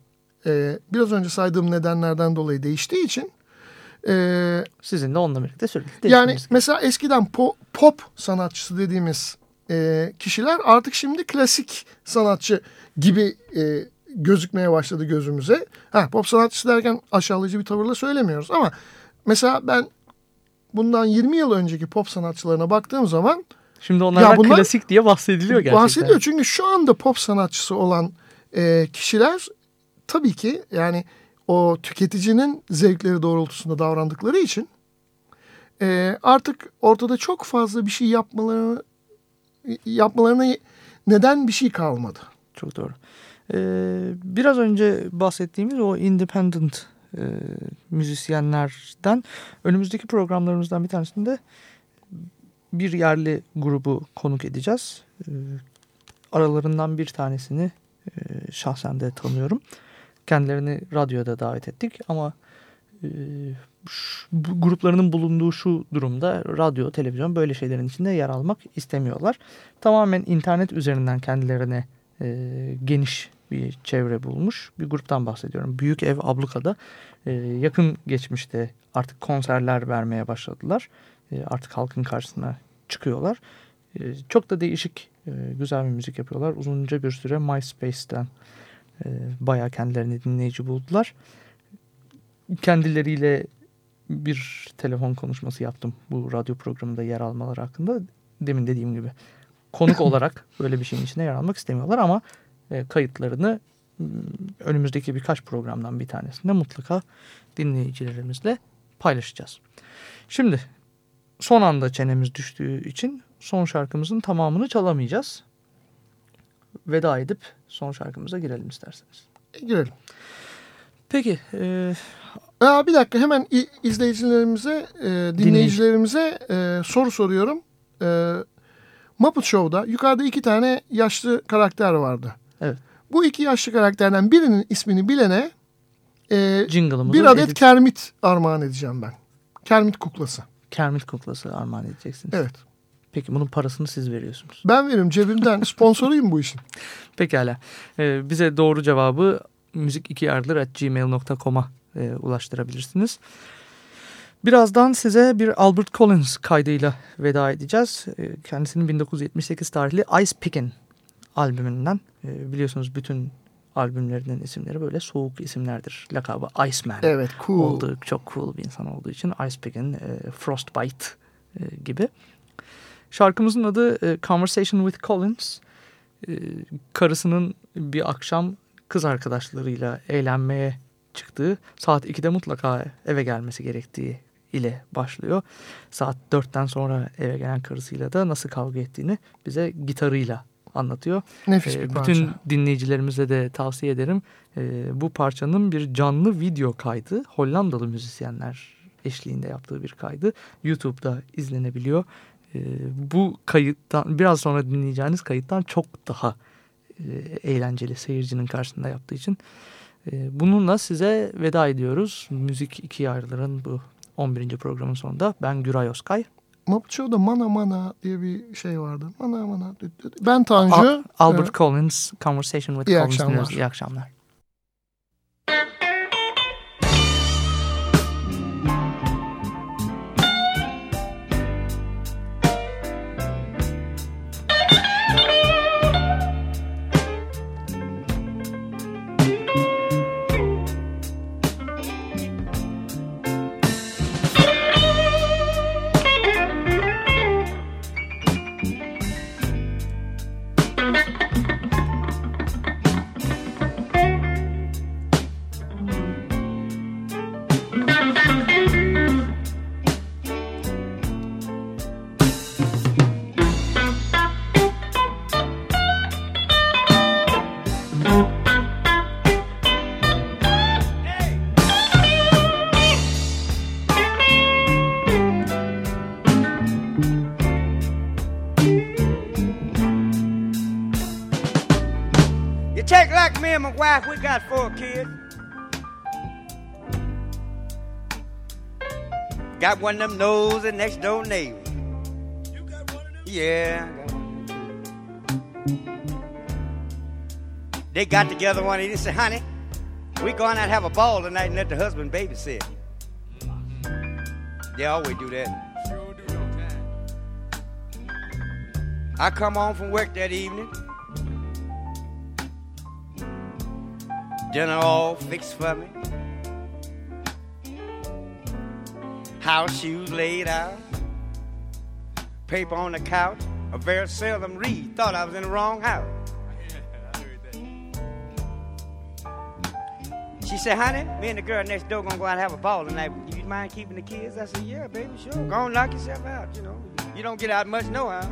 e, biraz önce saydığım nedenlerden dolayı değiştiği için ee, Sizin de onunla birlikte sürekli Yani mesela eskiden po, pop sanatçısı dediğimiz e, kişiler artık şimdi klasik sanatçı gibi e, gözükmeye başladı gözümüze. Ha, pop sanatçısı derken aşağılayıcı bir tavırla söylemiyoruz ama mesela ben bundan 20 yıl önceki pop sanatçılarına baktığım zaman Şimdi onlardan bunlar, klasik diye bahsediliyor gerçekten. Bahsediliyor çünkü şu anda pop sanatçısı olan e, kişiler tabii ki yani o tüketicinin zevkleri doğrultusunda davrandıkları için e, artık ortada çok fazla bir şey yapmalarını yapmalarına neden bir şey kalmadı. Çok doğru. Ee, biraz önce bahsettiğimiz o independent e, müzisyenlerden önümüzdeki programlarımızdan bir tanesinde bir yerli grubu konuk edeceğiz. Ee, aralarından bir tanesini e, şahsen de tanıyorum. Kendilerini radyoda davet ettik ama e, bu gruplarının bulunduğu şu durumda radyo, televizyon böyle şeylerin içinde yer almak istemiyorlar. Tamamen internet üzerinden kendilerine e, geniş bir çevre bulmuş bir gruptan bahsediyorum. Büyük Ev Abluka'da e, yakın geçmişte artık konserler vermeye başladılar. E, artık halkın karşısına çıkıyorlar. E, çok da değişik, e, güzel bir müzik yapıyorlar. Uzunca bir süre MySpace'ten e, bayağı kendilerini dinleyici buldular. Kendileriyle bir telefon konuşması yaptım bu radyo programında yer almaları hakkında. Demin dediğim gibi konuk olarak böyle bir şeyin içinde yer almak istemiyorlar ama e, kayıtlarını önümüzdeki birkaç programdan bir tanesinde mutlaka dinleyicilerimizle paylaşacağız. Şimdi son anda çenemiz düştüğü için son şarkımızın tamamını çalamayacağız. veda edip son şarkımıza girelim isterseniz. E, girelim. Peki. E, Aa, bir dakika hemen izleyicilerimize, e, dinleyicilerimize e, soru soruyorum. E, Muppet Show'da yukarıda iki tane yaşlı karakter vardı. Evet. Bu iki yaşlı karakterden birinin ismini bilene e, bir adet edit- Kermit armağan edeceğim ben. Kermit kuklası. Kermit kuklası armağan edeceksiniz. Evet. Peki bunun parasını siz veriyorsunuz. Ben veririm cebimden sponsoruyum bu işin. Pekala. Ee, bize doğru cevabı müzik2yardır.gmail.com'a e, ulaştırabilirsiniz. Birazdan size bir Albert Collins kaydıyla veda edeceğiz. E, kendisinin 1978 tarihli Ice Pickin albümünden. E, biliyorsunuz bütün albümlerinin isimleri böyle soğuk isimlerdir. Lakabı Iceman. Evet, cool. Olduğu, çok cool bir insan olduğu için Ice Pickin, e, Frostbite e, gibi. Şarkımızın adı e, Conversation with Collins. E, karısının bir akşam kız arkadaşlarıyla eğlenmeye çıktığı saat 2'de mutlaka eve gelmesi gerektiği ile başlıyor. Saat 4'ten sonra eve gelen karısıyla da nasıl kavga ettiğini bize gitarıyla anlatıyor. Nefis E, bir Bütün parça. dinleyicilerimize de tavsiye ederim. Bu parçanın bir canlı video kaydı Hollandalı müzisyenler eşliğinde yaptığı bir kaydı. YouTube'da izlenebiliyor. E, bu kayıttan biraz sonra dinleyeceğiniz kayıttan çok daha e, eğlenceli seyircinin karşısında yaptığı için. E, bununla size veda ediyoruz. Müzik iki yarıların bu 11. programın sonunda. Ben Güray Oskay. Muppet Show'da Mana Mana diye bir şey vardı. Mana Mana. Ben Tanju. Al- Albert Ee, Collins, Conversation with İyi Collins akşamlar. İyi akşamlar. And wife, we got four kids. Got one of them nosy next door neighbors. You got one of them? Yeah, I got one. They got together one evening and said, honey, we going out and have a ball tonight and let the husband babysit. Mm-hmm. They always do that. Sure do no time. I come home from work that evening. Dinner all fixed for me. House shoes laid out. Paper on the couch. I very seldom read. Thought I was in the wrong house. She said, honey, me and the girl next door gonna go out and have a ball tonight. You mind keeping the kids? I said, yeah, baby, sure. Go on, knock yourself out, you know. You don't get out much no how.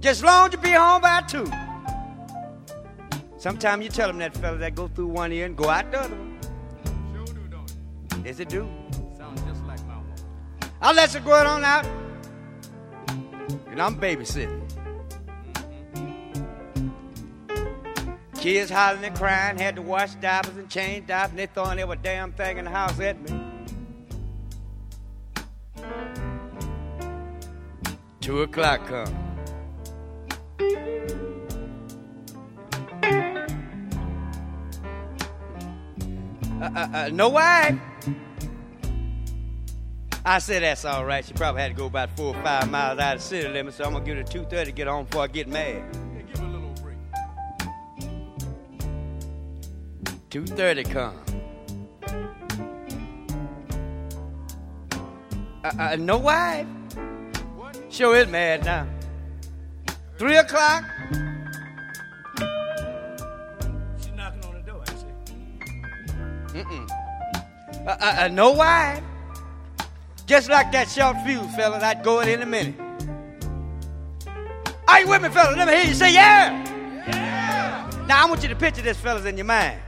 Just long you be home by two. Sometimes you tell them that fella that go through one ear and go out the other one. Sure do, don't it? Yes, it do. Sounds just like my woman. I'll let you go on out. And I'm babysitting. Kids hollering and crying, had to wash diapers and change diapers, and they throwing every damn thing in the house at me. Two o'clock come. Uh, uh, uh, no wife. I said that's all right. She probably had to go about four or five miles out of city limit, so I'm gonna give her two thirty to get home before I get mad. give her a little break. Two thirty come. Uh, uh, no wife. Sure is mad now. Three o'clock. Mm-mm. Uh, uh, uh, no wife. Just like that short fuse fella, I'd go in in a minute. Are you with me, fella? Let me hear you say yeah. Yeah. Now I want you to picture this, fellas, in your mind.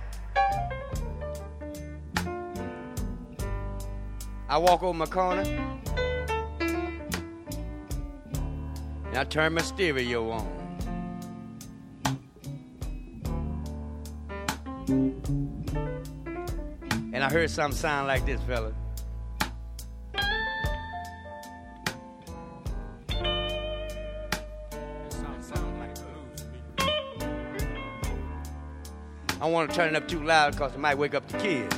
I walk over my corner. And I turn my stereo on. I heard something sound like this, fella. I don't want to turn it up too loud because it might wake up the kids.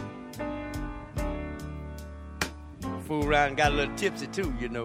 Fool around got a little tipsy too, you know.